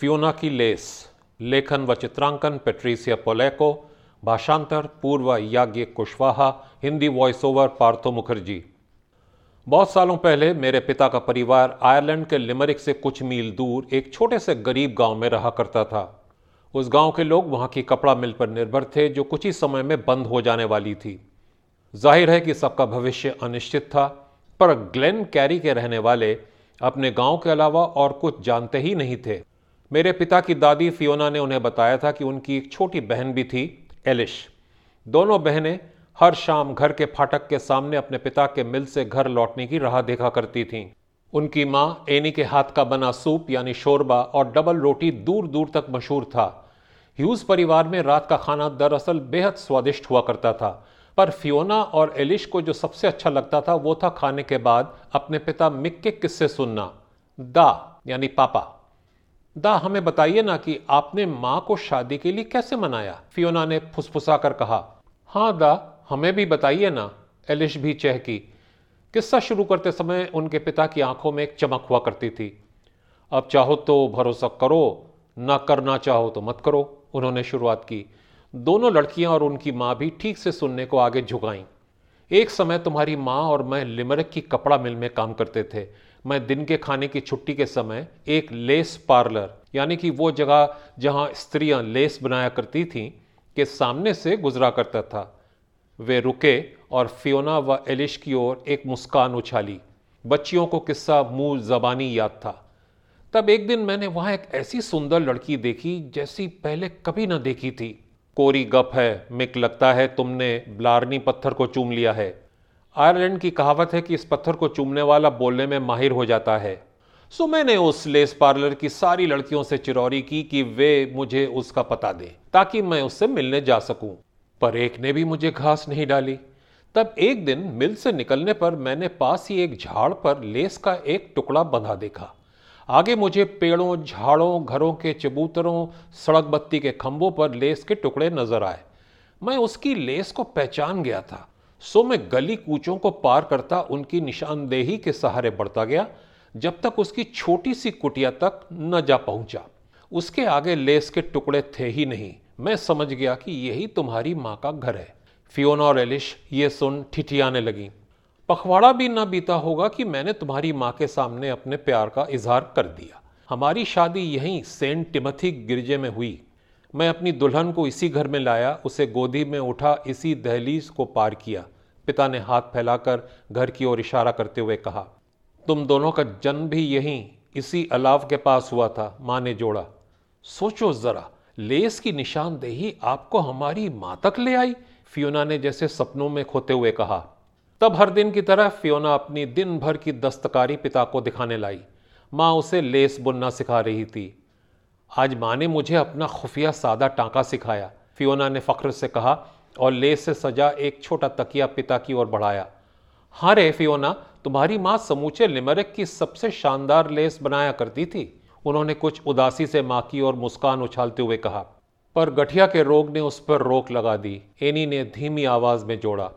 Fiona की less लेखन व चित्रांकन पेट्रीसिया पोलेको भाषांतर पूर्व याज्ञ कुशवाहा हिंदी वॉइस ओवर पार्थो मुखर्जी बहुत सालों पहले मेरे पिता का परिवार आयरलैंड के लिमरिक से कुछ मील दूर एक छोटे से गरीब गाँव में रहा करता था। उस गाँव के लोग वहाँ की कपड़ा मिल पर निर्भर थे, जो कुछ ही समय में बंद हो जाने वाली थी। ज़ाहिर है कि सबका भविष्य अनिश्चित था, पर ग्लेन कैरी के रहने वाले अपने गाँव के अलावा और कुछ जानते ही नहीं थे। मेरे पिता की दादी फियोना ने उन्हें बताया था कि उनकी एक छोटी बहन भी थी, एलिश। दोनों बहनें हर शाम घर के फाटक के सामने अपने पिता के मिल से घर लौटने की राह देखा करती थीं। उनकी माँ एनी के हाथ का बना सूप यानी शोरबा और डबल रोटी दूर दूर तक मशहूर था। ह्यूज परिवार में रात का खाना दरअसल बेहद स्वादिष्ट हुआ करता था, पर फियोना और एलिश को जो सबसे अच्छा लगता था वो था खाने के बाद अपने पिता मिक के किस्से सुनना, दा यानी पापा। दा, हमें बताइए ना कि आपने माँ को शादी के लिए कैसे मनाया? फियोना ने फुसफुसा कर कहा हाँ दा, हमें भी बताइए ना, एलिश भी चहकी, किस्सा शुरू करते समय उनके पिता की आँखों में एक चमक हुआ करती थी। अब चाहो तो भरोसा करो, ना करना चाहो तो मत करो, उन्होंने शुरुआत की। दोनों लड़कियाँ और उनकी माँ भी ठीक से सुनने को आगे झुकाईं। एक समय तुम्हारी माँ और मैं लिमरक की कपड़ा मिल में काम करते थे। मैं दिन के खाने की छुट्टी के समय एक लेस पार्लर, यानी कि वो जगह जहाँ स्त्रियाँ लेस बनाया करती थीं, के सामने से गुजरा करता था। वे रुके और फियोना व एलिश की ओर एक मुस्कान उछाली। बच्चियों को किस्सा मुँह जबानी याद था। तब एक दिन मैंने वहाँ एक ऐसी सुंदर लड़की देखी, जैसी पहले कभी ना देखी थी। कोरी गप है, मिक लगता है तुमने ब्लारनी पत्थर को चूम लिया है। आयरलैंड की कहावत है कि इस पत्थर को चूमने वाला बोलने में माहिर हो जाता है। सो मैंने उस लेस पार्लर की सारी लड़कियों से चिरौरी की कि वे मुझे उसका पता दें, ताकि मैं उससे मिलने जा सकूँ। पर एक ने भी मुझे घास नहीं डाली। तब एक दिन मिल से निकलने पर मैंने पास ही एक झाड़ पर लेस का एक टुकड़ा बंधा देखा। आगे मुझे पेड़ों, झाड़ों, घरों के चबूतरों सड़क बत्ती के खंभों पर लेस के टुकड़े नज़र आए। मैं उसकी लेस को पहचान गया था। सो मैं गली कूचों को पार करता उनकी निशानदेही के सहारे बढ़ता गया, जब तक उसकी छोटी सी कुटिया तक न जा पहुँचा। उसके आगे लेस के टुकड़े थे ही नहीं। मैं समझ गया कि यही तुम्हारी माँ का घर है। फियोना और एलिश ये सुन ठिठियाने लगी। पखवाड़ा भी ना बीता होगा कि मैंने तुम्हारी माँ के सामने अपने प्यार का इजहार कर दिया। हमारी शादी यहीं सेंट टिमथी गिरजे में हुई। मैं अपनी दुल्हन को इसी घर में लाया, उसे गोदी में उठा, इसी दहलीज को पार किया। पिता ने हाथ फैलाकर घर की ओर इशारा करते हुए कहा, तुम दोनों का जन्म भी यहीं, इसी अलाव के पास हुआ था माँ ने जोड़ा। सोचो जरा, लेस की निशानदेही आपको हमारी माँ तक ले आई? फियोना ने जैसे सपनों में खोते हुए कहा। तब हर दिन की तरह फियोना अपनी दिन भर की दस्तकारी पिता को दिखाने लाई। माँ उसे लेस बुनना सिखा रही थी। आज माँ ने मुझे अपना खुफिया सादा टांका सिखाया। फियोना ने फख्र से कहा और लेस से सजा एक छोटा तकिया पिता की ओर बढ़ाया। हाँ रे फियोना, तुम्हारी माँ समूचे लिमरिक की सबसे शानदार लेस बनाया करती थी, उन्होंने कुछ उदासी से माँ की ओर मुस्कान उछालते हुए कहा। पर गठिया के रोग ने उस पर रोक लगा दी, एनी ने धीमी आवाज़ में जोड़ा।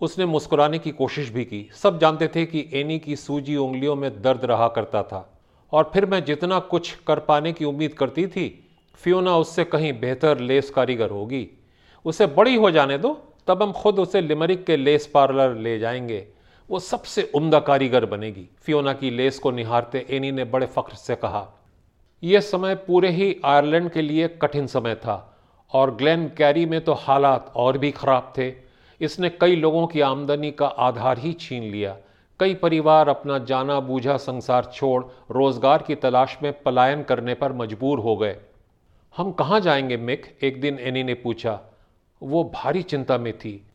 उसने मुस्कुराने की कोशिश भी की। सब जानते थे कि एनी की सूजी उंगलियों में दर्द रहा करता था। और फिर मैं जितना कुछ कर पाने की उम्मीद करती थी, फियोना उससे कहीं बेहतर लेस कारीगर होगी। उसे बड़ी हो जाने दो, तब हम खुद उसे लिमरिक के लेस पार्लर ले जाएँगे। वो सबसे उम्दा कारीगर बनेगी। फियोना की लेस को निहारते एनी ने बड़े फख्र से कहा, यह समय पूरे ही आयरलैंड के लिए कठिन समय था, और ग्लेन कैरी में तो हालात और भी खराब थे। इसने कई लोगों की आमदनी का आधार ही छीन लिया। कई परिवार अपना जाना बूझा संसार छोड़ रोज़गार की तलाश में पलायन करने पर मजबूर हो गए। हम कहाँ जाएँगे मिक? एक दिन एनी ने पूछा वो भारी चिंता में थी।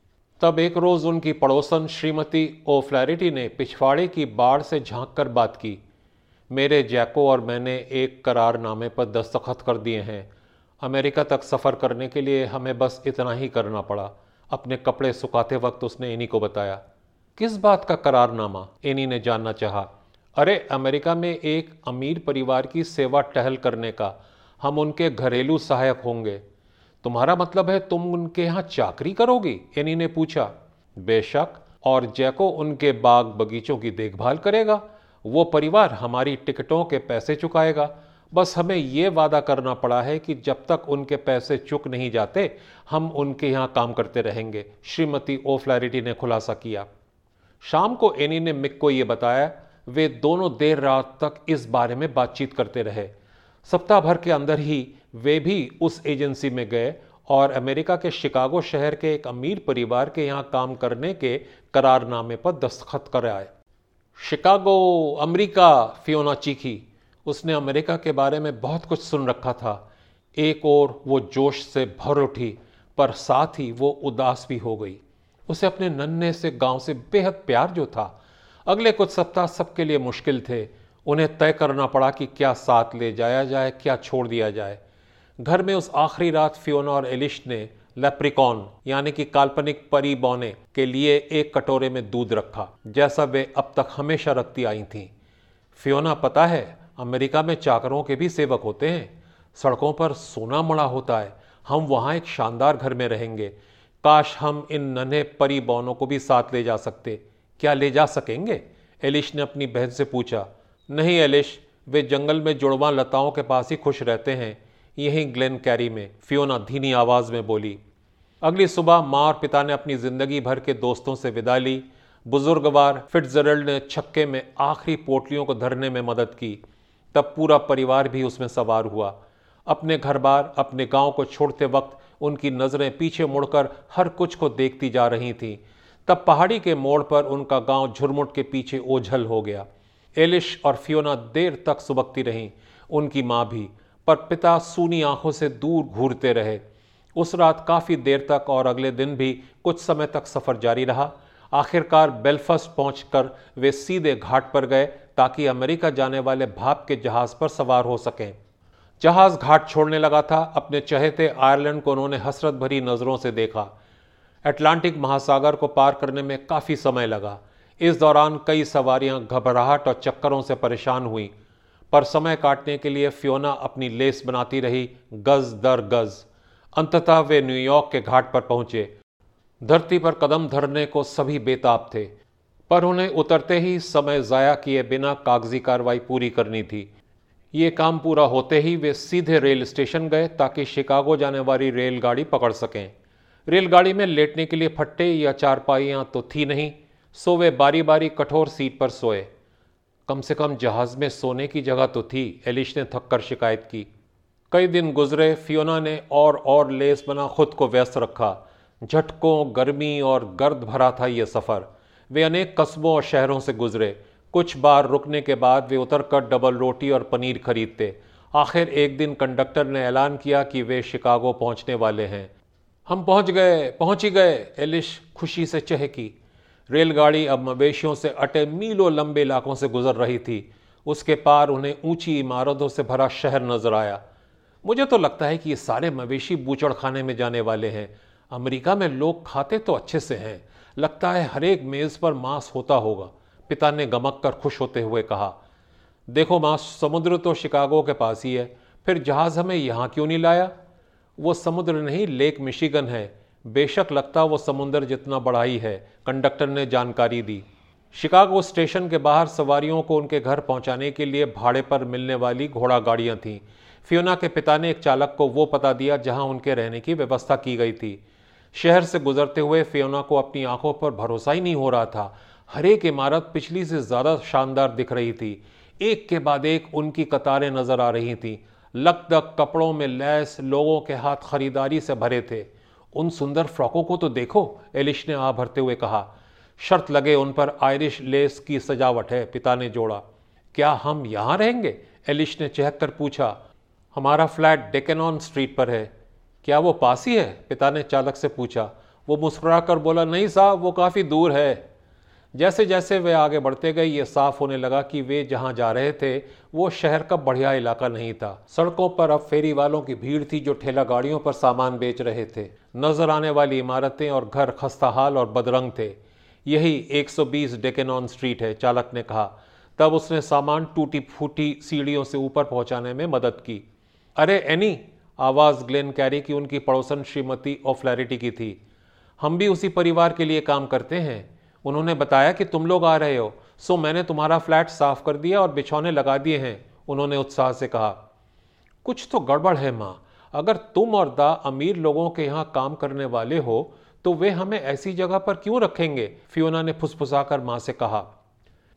तब एक रोज उनकी पड़ोसन श्रीमती ओ फ्लैरिटी ने पिछवाड़े की बाढ़ से झाँक कर बात की। मेरे जैको और मैंने एक करारनामे पर दस्तखत कर दिए हैं। अमेरिका तक सफ़र करने के लिए हमें बस इतना ही करना पड़ा। अपने कपड़े सुखाते वक्त उसने इन्हीं को बताया। किस बात का करारनामा? एनी ने जानना चाहा। अरे, अमेरिका में एक अमीर परिवार की सेवा टहल करने का। हम उनके घरेलू सहायक होंगे। तुम्हारा मतलब है तुम उनके यहाँ चाकरी करोगी? एनी ने पूछा। बेशक, और जैको उनके बाग बगीचों की देखभाल करेगा। वो परिवार हमारी टिकटों के पैसे चुकाएगा। बस हमें ये वादा करना पड़ा है कि जब तक उनके पैसे चुक नहीं जाते, हम उनके यहाँ काम करते रहेंगे। श्रीमती ओ फ्लैरिटी ने खुलासा किया। शाम को एनी ने मिक को यह बताया, वे दोनों देर रात तक इस बारे में बातचीत करते रहे। सप्ताह भर के अंदर ही वे भी उस एजेंसी में गए और अमेरिका के शिकागो शहर के एक अमीर परिवार के यहाँ काम करने के करारनामे पर दस्तखत कराए। शिकागो, अमेरिका, फियोना चीखी। उसने अमेरिका के बारे में बहुत कुछ सुन रखा था। एक और वो जोश से भर उठी, पर साथ ही वो उदास भी हो गई। उसे अपने नन्हे से, गाँव से बेहद प्यार जो था। अगले कुछ सप्ताह सबके लिए मुश्किल थे। उन्हें तय करना पड़ा कि क्या साथ ले जाया जाए, क्या छोड़ दिया जाए। घर में उस आखिरी रात फियोना और एलिश ने लेप्रिकॉन, यानी कि काल्पनिक परी बौने, के लिए एक कटोरे में दूध रखा, जैसा वे अब तक हमेशा रखती आई थीं। फियोना, पता है, अमेरिका में चाकरों के भी सेवक होते हैं। सड़कों पर सोना मड़ा होता है। हम वहाँ एक शानदार घर में रहेंगे। काश हम इन नन्हे परी बौनों को भी साथ ले जा सकते। क्या ले जा सकेंगे? एलिश ने अपनी बहन से पूछा। नहीं, एलिश, वे जंगल में जुड़वा लताओं के पास ही खुश रहते हैं। यहीं ग्लेन कैरी में, फियोना धीनी आवाज़ में बोली, अगली सुबह माँ और पिता ने अपनी ज़िंदगी भर के दोस्तों से विदा ली। बुजुर्गवार फिटजरल्ड ने छक्के में आखिरी पोटलियों को धरने में मदद की। तब पूरा परिवार भी उसमें सवार हुआ। अपने घर बार अपने गाँव को छोड़ते वक्त उनकी नज़रें पीछे मुड़कर हर कुछ को देखती जा रही थीं। तब पहाड़ी के मोड़ पर उनका गाँव झुरमुट के पीछे ओझल हो गया। एलिश और फियोना देर तक सुबकती रहीं, उनकी माँ भी। पर पिता सूनी आँखों से दूर घूरते रहे। उस रात काफ़ी देर तक और अगले दिन भी कुछ समय तक सफ़र जारी रहा। आखिरकार बेलफस्ट पहुंचकर वे सीधे घाट पर गए ताकि अमेरिका जाने वाले भाप के जहाज़ पर सवार हो सकें। जहाज़ घाट छोड़ने लगा था। अपने चहेते आयरलैंड को उन्होंने हसरत भरी नज़रों से देखा। अटलांटिक महासागर को पार करने में काफ़ी समय लगा। इस दौरान कई सवारियाँ घबराहट और चक्करों से परेशान हुई। पर समय काटने के लिए फ्योना अपनी लेस बनाती रही गज दर गज। अंततः वे न्यूयॉर्क के घाट पर पहुँचे। धरती पर कदम धरने को सभी बेताब थे, पर उन्हें उतरते ही समय ज़ाया किए बिना कागज़ी कार्रवाई पूरी करनी थी। ये काम पूरा होते ही वे सीधे रेल स्टेशन गए ताकि शिकागो जाने वाली रेलगाड़ी पकड़ सकें। रेलगाड़ी में लेटने के लिए फट्टे या चारपाइयाँ तो थी नहीं, सो वे बारी बारी कठोर सीट पर सोए। कम से कम जहाज़ में सोने की जगह तो थी, एलिश ने थककर शिकायत की। कई दिन गुजरे, फियोना ने और और लेस बना खुद को व्यस्त रखा। झटकों, गर्मी और गर्द भरा था ये सफ़र। वे अनेक कस्बों और शहरों से गुजरे। कुछ बार रुकने के बाद वे उतर कर डबल रोटी और पनीर खरीदते। आखिर एक दिन कंडक्टर ने ऐलान किया कि वे शिकागो पहुँचने वाले हैं। हम पहुँच गए, पहुँच ही गए, एलिश खुशी से चहकी। रेलगाड़ी अब मवेशियों से अटे मीलों लंबे इलाकों से गुजर रही थी। उसके पार उन्हें ऊँची इमारतों से भरा शहर नज़र आया। मुझे तो लगता है कि ये सारे मवेशी बूचड़ खाने में जाने वाले हैं। अमेरिका में लोग खाते तो अच्छे से हैं। लगता है हर एक मेज़ पर मांस होता होगा। पिता ने गमक कर खुश होते हुए कहा, देखो माँ समुद्र तो शिकागो के पास ही है। फिर जहाज़ हमें यहाँ क्यों नहीं लाया? वो समुद्र नहीं, लेक मिशिगन है। बेशक लगता वो समुंदर जितना बड़ा ही है, कंडक्टर ने जानकारी दी। शिकागो स्टेशन के बाहर सवारियों को उनके घर पहुँचाने के लिए भाड़े पर मिलने वाली घोड़ा गाड़ियाँ थीं। फियोना के पिता ने एक चालक को वो पता दिया जहाँ उनके रहने की व्यवस्था की गई थी। शहर से गुजरते हुए फियोना को अपनी आँखों पर भरोसा ही नहीं हो रहा था। हर एक इमारत पिछली से ज़्यादा शानदार दिख रही थी। एक के बाद एक उनकी कतारें नज़र आ रही थीं। लगदग कपड़ों में लैस लोगों के हाथ खरीदारी से भरे थे। उन सुंदर फ्रॉकों को तो देखो, एलिश ने आ भरते हुए कहा। शर्त लगे उन पर आयरिश लेस की सजावट है, पिता ने जोड़ा। क्या हम यहाँ रहेंगे? एलिश ने चहक कर पूछा। हमारा फ्लैट डेकेनॉन स्ट्रीट पर है। क्या वो पास ही है? पिता ने चालक से पूछा। वो मुस्कुरा कर बोला, नहीं साहब, वो काफ़ी दूर है। जैसे जैसे वे आगे बढ़ते गए, ये साफ़ होने लगा कि वे जहाँ जा रहे थे वो शहर का बढ़िया इलाका नहीं था। सड़कों पर अब फेरी वालों की भीड़ थी जो ठेला गाड़ियों पर सामान बेच रहे थे। नज़र आने वाली इमारतें और घर खस्ताहाल और बदरंग थे। यही 120 डेकेनॉन स्ट्रीट है, चालक ने कहा। तब उसने सामान टूटी फूटी सीढ़ियों से ऊपर पहुँचाने में मदद की। अरे, एनी, आवाज़ ग्लेन कैरी की उनकी पड़ोसन श्रीमती ऑफलैरिटी की थी। हम भी उसी परिवार के लिए काम करते हैं। उन्होंने बताया कि तुम लोग आ रहे हो। सो मैंने तुम्हारा फ्लैट साफ़ कर दिया और बिछौने लगा दिए हैं, उन्होंने उत्साह से कहा। कुछ तो गड़बड़ है माँ। अगर तुम और दा अमीर लोगों के यहाँ काम करने वाले हो तो वे हमें ऐसी जगह पर क्यों रखेंगे? फियोना ने फुसफुसाकर माँ से कहा।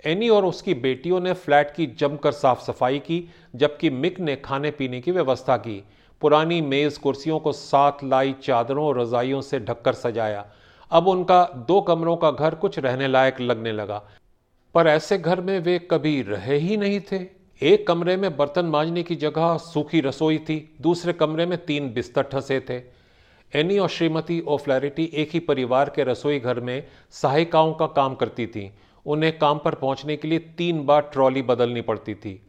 एनी और उसकी बेटियों ने फ्लैट की जमकर साफ़ सफ़ाई की, जबकि मिक ने खाने पीने की व्यवस्था की। पुरानी मेज कुर्सियों को साथ लाई चादरों और रजाइयों से ढककर सजाया। अब उनका दो कमरों का घर कुछ रहने लायक लगने लगा। पर ऐसे घर में वे कभी रहे ही नहीं थे। एक कमरे में बर्तन मांजने की जगह सूखी रसोई थी, दूसरे कमरे में तीन बिस्तर ठसे थे। एनी और श्रीमती ओफ्लैरिटी एक ही परिवार के रसोई घर में सहायिकाओं का काम करती थी। उन्हें काम पर पहुँचने के लिए तीन बार ट्रॉली बदलनी पड़ती थी।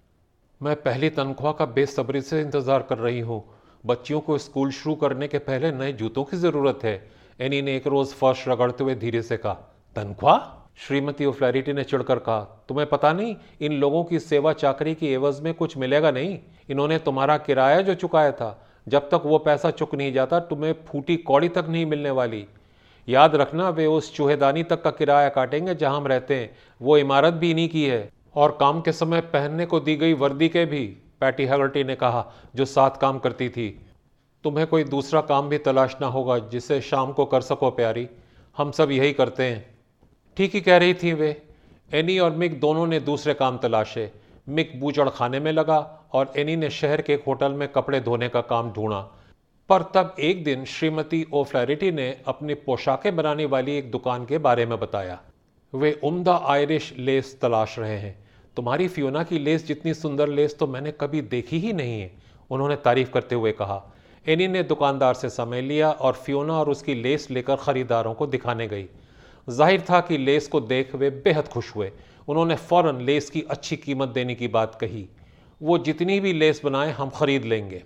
मैं पहली तनख्वाह का बेसब्री से इंतज़ार कर रही हूँ। बच्चियों को स्कूल शुरू करने के पहले नए जूतों की ज़रूरत है, एनी ने एक रोज़ फर्श रगड़ते हुए धीरे से कहा, तनख्वाह? श्रीमती ओफ्लैरिटी ने चिड़कर कहा, तुम्हें पता नहीं, इन लोगों की सेवा चाकरी की एवज में कुछ मिलेगा नहीं। इन्होंने तुम्हारा किराया जो चुकाया था, जब तक वो पैसा चुक नहीं जाता, तुम्हें फूटी कौड़ी तक नहीं मिलने वाली। याद रखना, वे उस चूहेदानी तक का किराया काटेंगे जहाँ हम रहते हैं। वो इमारत भी इन्हीं की है। और काम के समय पहनने को दी गई वर्दी के भी, पैटी हगर्टी ने कहा, जो साथ काम करती थी। तुम्हें कोई दूसरा काम भी तलाशना होगा, जिसे शाम को कर सको प्यारी। हम सब यही करते हैं। ठीक ही कह रही थी वे। एनी और मिक दोनों ने दूसरे काम तलाशे। मिक बूचड़ खाने में लगा और एनी ने शहर के एक होटल में कपड़े धोने का काम ढूंढा। पर तब एक दिन श्रीमती ओफ्लैरिटी ने अपनी पोशाकें बनाने वाली एक दुकान के बारे में बताया। वे उम्दा आयरिश लेस तलाश रहे हैं। तुम्हारी फियोना की लेस जितनी सुंदर लेस तो मैंने कभी देखी ही नहीं है, उन्होंने तारीफ़ करते हुए कहा। एनी ने दुकानदार से समय लिया और फियोना और उसकी लेस लेकर खरीदारों को दिखाने गई। ज़ाहिर था कि लेस को देख वे बेहद खुश हुए। उन्होंने फ़ौरन लेस की अच्छी कीमत देने की बात कही। वो जितनी भी लेस बनाए, हम खरीद लेंगे।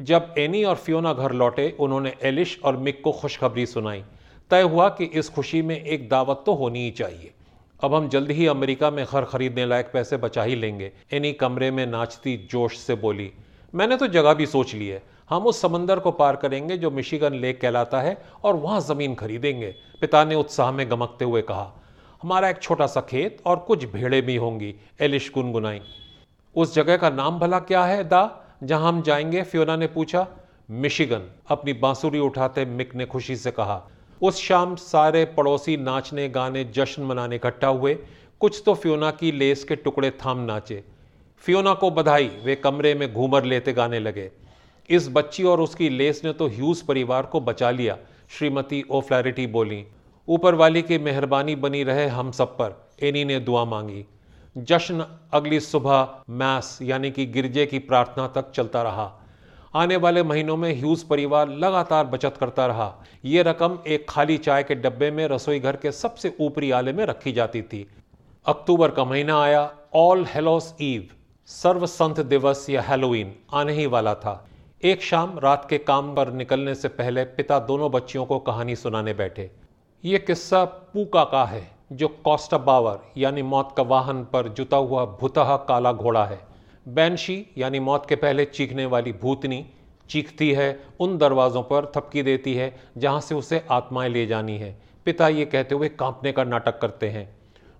जब एनी और फियोना घर लौटे, उन्होंने एलिश और मिक को खुशखबरी सुनाई। तय हुआ कि इस खुशी में एक दावत तो होनी ही चाहिए। अब हम जल्द ही अमेरिका में घर खरीदने लायक पैसे बचा ही लेंगे। एनी कमरे में नाचती जोश से बोली, मैंने तो जगह भी सोच ली है। हम उस समंदर को पार करेंगे जो मिशिगन लेक कहलाता है और वहाँ ज़मीन खरीदेंगे। पिता ने उत्साह में गमकते हुए कहा, हमारा एक छोटा सा खेत और कुछ भेड़े भी होंगी, एलिश गुनगुनाई। उस जगह का नाम भला क्या है, दा? जहाँ हम जाएँगे? फ्योना ने पूछा। मिशिगन अपनी बांसुरी उठाते मिक ने खुशी से कहा, उस शाम सारे पड़ोसी नाचने, गाने, जश्न मनाने इकट्ठा हुए। कुछ तो फ्योना की लेस के टुकड़े थाम नाचे। फ्योना को बधाई, वे कमरे में घूमर लेते गाने लगे। इस बच्ची और उसकी लेस ने तो ह्यूज परिवार को बचा लिया, श्रीमती ओफ्लैरिटी बोली। ऊपर वाली की मेहरबानी बनी रहे हम सब पर एनी ने दुआ मांगी। जश्न अगली सुबह मैस, यानी कि गिरजे की प्रार्थना तक चलता रहा। आने वाले महीनों में ह्यूज परिवार लगातार बचत करता रहा। यह रकम एक खाली चाय के डब्बे में रसोई घर के सबसे ऊपरी आले में रखी जाती थी। अक्टूबर का महीना आया ऑल हेलोस ईव सर्व संत दिवस या हेलोइन आने ही वाला था। एक शाम रात के काम पर निकलने से पहले पिता दोनों बच्चियों को कहानी सुनाने बैठे। ये किस्सा पूका का है, जो कॉस्टा बावर, यानी मौत का वाहन पर जुता हुआ भुतह काला घोड़ा है। बैनशी, यानी मौत के पहले चीखने वाली भूतनी, चीखती है, उन दरवाज़ों पर थपकी देती है, जहाँ से उसे आत्माएँ ले जानी है। पिता ये कहते हुए कांपने का नाटक करते हैं।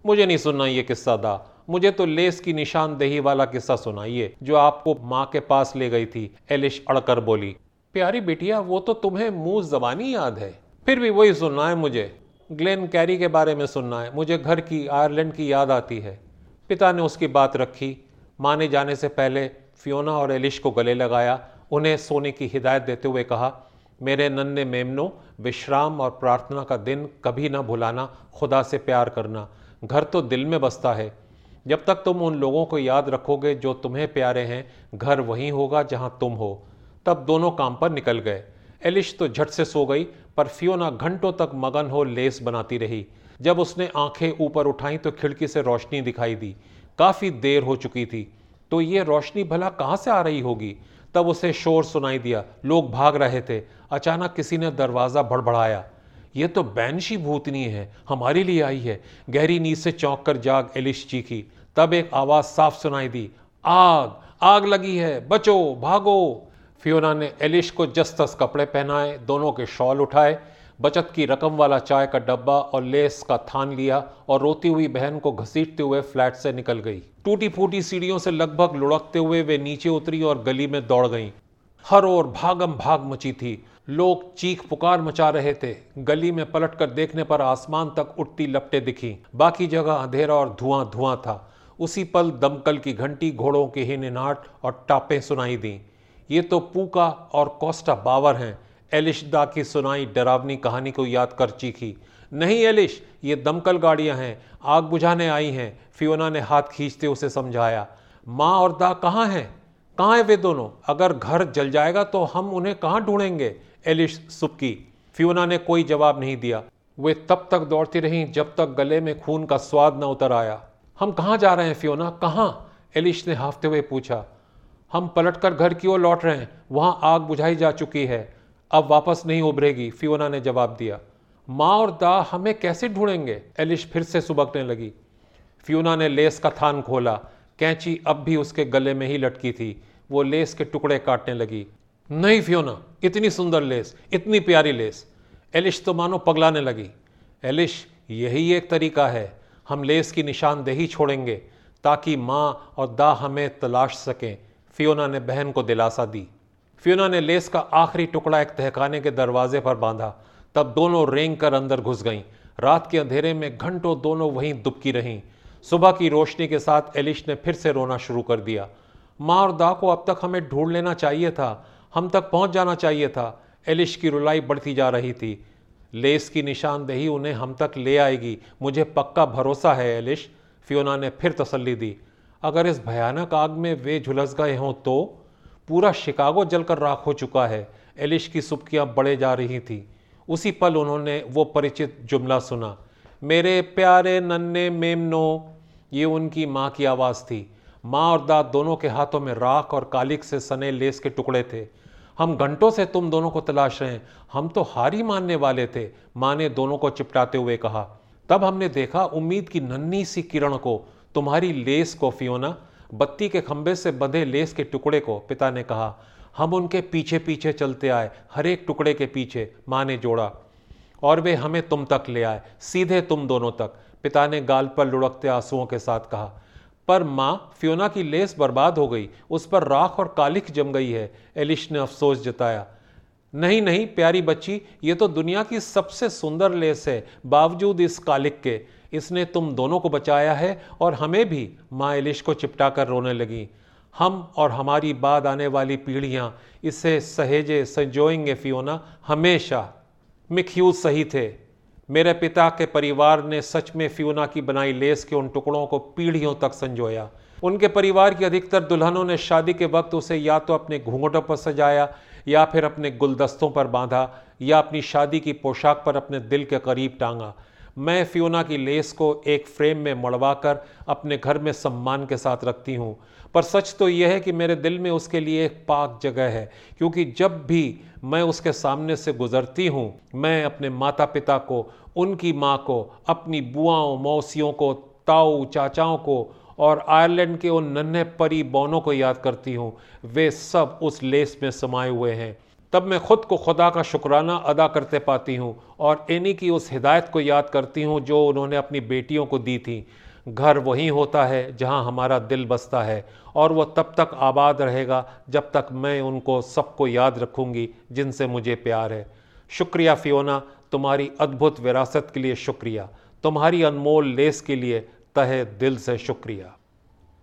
मुझे नहीं सुनना ये किस्सा दा। मुझे तो लेस की निशानदेही वाला किस्सा सुनाइए, जो आपको माँ के पास ले गई थी, एलिश अड़कर बोली। प्यारी बेटिया, वो तो तुम्हें मुँह जबानी याद है। फिर भी वही सुनना है मुझे। ग्लेन कैरी के बारे में सुनना है मुझे घर की, आयरलैंड की याद आती है। पिता ने उसकी बात रखी। माँ ने जाने से पहले फियोना और एलिश को गले लगाया। उन्हें सोने की हिदायत देते हुए कहा, मेरे नन्हे मेमनो, विश्राम और प्रार्थना का दिन कभी ना भुलाना। खुदा से प्यार करना। घर तो दिल में बसता है। जब तक तुम उन लोगों को याद रखोगे जो तुम्हें प्यारे हैं, घर वहीं होगा जहाँ तुम हो। तब दोनों काम पर निकल गए। एलिश तो झट से सो गई, पर फियोना घंटों तक मगन हो लेस बनाती रही। जब उसने आँखें ऊपर उठाई तो खिड़की से रोशनी दिखाई दी। काफ़ी देर हो चुकी थी। तो ये रोशनी भला कहाँ से आ रही होगी? तब उसे शोर सुनाई दिया। लोग भाग रहे थे। अचानक किसी ने दरवाज़ा भड़बड़ाया ये तो बैनशी भूतनी है, हमारे लिए आई है। गहरी नींद से चौंक कर जाग एलिश चीखी। तब एक आवाज़ साफ़ सुनाई दी, आग आग लगी है, बचो, भागो। फियोना ने एलिश को जस तस कपड़े पहनाए, दोनों के शॉल उठाए, बचत की रकम वाला चाय का डब्बा और लेस का थान लिया और रोती हुई बहन को घसीटते हुए फ्लैट से निकल गई। टूटी फूटी सीढ़ियों से लगभग लुढ़कते हुए वे नीचे उतरी और गली में दौड़ गईं। हर ओर भागम भाग मची थी। लोग चीख पुकार मचा रहे थे। गली में पलटकर देखने पर आसमान तक उठती लपटें दिखी। बाकी जगह अंधेरा और धुआँ धुआँ था। उसी पल दमकल की घंटी घोड़ों के ही निनाट और टापें सुनाई दी। ये तो पूका और कोस्टा बावर हैं। एलिशदा की सुनाई डरावनी कहानी को याद कर चीखी। नहीं, एलिश, ये दमकल गाड़ियाँ हैं। आग बुझाने आई हैं। फियोना ने हाथ खींचते उसे समझाया। माँ और दा कहाँ हैं? कहाँ हैं वे दोनों? अगर घर जल जाएगा तो हम उन्हें कहाँ ढूंढेंगे? एलिश सुबकी। फियोना ने कोई जवाब नहीं दिया। वे तब तक दौड़ती रहीं जब तक गले में खून का स्वाद न उतर आया। हम कहाँ जा रहे हैं, फियोना? कहाँ? एलिश ने हाफते हुए पूछा। हम पलटकर घर की ओर लौट रहे हैं। वहाँ आग बुझाई जा चुकी है। अब वापस नहीं उभरेगी, फियोना ने जवाब दिया। माँ और दा हमें कैसे ढूंढेंगे? एलिश फिर से सुबकने लगी। फियोना ने लेस का थान खोला। कैंची अब भी उसके गले में ही लटकी थी। वो लेस के टुकड़े काटने लगी। नहीं, फियोना, इतनी सुंदर लेस, इतनी प्यारी लेस। एलिश तो मानो पगलाने लगी। एलिश, यही एक तरीका है। हम लेस की निशानदेही छोड़ेंगे ताकि माँ और दा हमें तलाश सकें। फियोना ने बहन को दिलासा दी। फियोना ने लेस का आखिरी टुकड़ा एक तहखाने के दरवाजे पर बांधा। तब दोनों रेंग कर अंदर घुस गईं। रात के अंधेरे में घंटों दोनों वहीं दुबकी रहीं। सुबह की रोशनी के साथ एलिश ने फिर से रोना शुरू कर दिया। माँ और दा को अब तक हमें ढूंढ लेना चाहिए था। हम तक पहुँच जाना चाहिए था। एलिश की रुलाई बढ़ती जा रही थी। लेस की निशानदेही उन्हें हम तक ले आएगी। मुझे पक्का भरोसा है, एलिश। फियोना ने फिर तसल्ली दी। अगर इस भयानक आग में वे झुलस गए हों तो? पूरा शिकागो जलकर राख हो चुका है। एलिश की सुबकियाँ बढ़े जा रही थी। उसी पल उन्होंने वो परिचित जुमला सुना। मेरे प्यारे नन्हे मेमनो, ये उनकी माँ की आवाज़ थी। माँ और दाद दोनों के हाथों में राख और कालिक से सने लेस के टुकड़े थे। हम घंटों से तुम दोनों को तलाश रहे हैं। हम तो हार मानने वाले थे, माँ ने दोनों को चिपटाते हुए कहा। तब हमने देखा उम्मीद की नन्ही सी किरण को, तुम्हारी लेस को, फियोना। बत्ती के खंबे से बंधे लेस के टुकड़े को, पिता ने कहा। हम उनके पीछे पीछे चलते आए, हर एक टुकड़े के पीछे, माँ ने जोड़ा। और वे हमें तुम तक ले आए, सीधे तुम दोनों तक। पिता ने गाल पर लुढ़कते आंसुओं के साथ कहा। पर माँ फ्योना की लेस बर्बाद हो गई। उस पर राख और कालिक जम गई है। एलिश ने अफसोस जताया। नहीं नहीं, प्यारी बच्ची, ये तो दुनिया की सबसे सुंदर लेस है, बावजूद इस कालिक के। इसने तुम दोनों को बचाया है और हमें भी माँ एलिश को चिपटा कर रोने लगी। हम और हमारी बाद आने वाली पीढ़ियाँ, इसे सहेजे, संजोएँगे फियोना। हमेशा मिख्यूज सही थे। मेरे पिता के परिवार ने सच में फ्यूना की बनाई लेस के उन टुकड़ों को पीढ़ियों तक संजोया। उनके परिवार की अधिकतर दुल्हनों ने शादी के वक्त उसे या तो अपने घूंघटों पर सजाया, या फिर अपने गुलदस्तों पर बांधा, या अपनी शादी की पोशाक पर अपने दिल के करीब टांगा। मैं फ्यूना की लेस को एक फ्रेम में मड़वाकर अपने घर में सम्मान के साथ रखती हूँ। पर सच तो यह है कि मेरे दिल में उसके लिए एक पाक जगह है, क्योंकि जब भी मैं उसके सामने से गुजरती हूँ, मैं अपने माता पिता को, उनकी माँ को, अपनी बुआओं, मौसियों को, ताऊ, चाचाओं को और आयरलैंड के उन नन्हे परी बौनों को याद करती हूँ, वे सब उस लेस में समाये हुए हैं। तब मैं खुद को खुदा का शुक्राना अदा करते पाती हूँ और एनी की उस हिदायत को याद करती हूँ, जो उन्होंने अपनी बेटियों को दी थी। घर वहीं होता है जहाँ हमारा दिल बसता है, और वह तब तक आबाद रहेगा जब तक मैं उनको सबको याद रखूँगी जिनसे मुझे प्यार है। शुक्रिया फियोना, तुम्हारी अद्भुत विरासत के लिए शुक्रिया। तुम्हारी अनमोल लेस के लिए तहे दिल से शुक्रिया।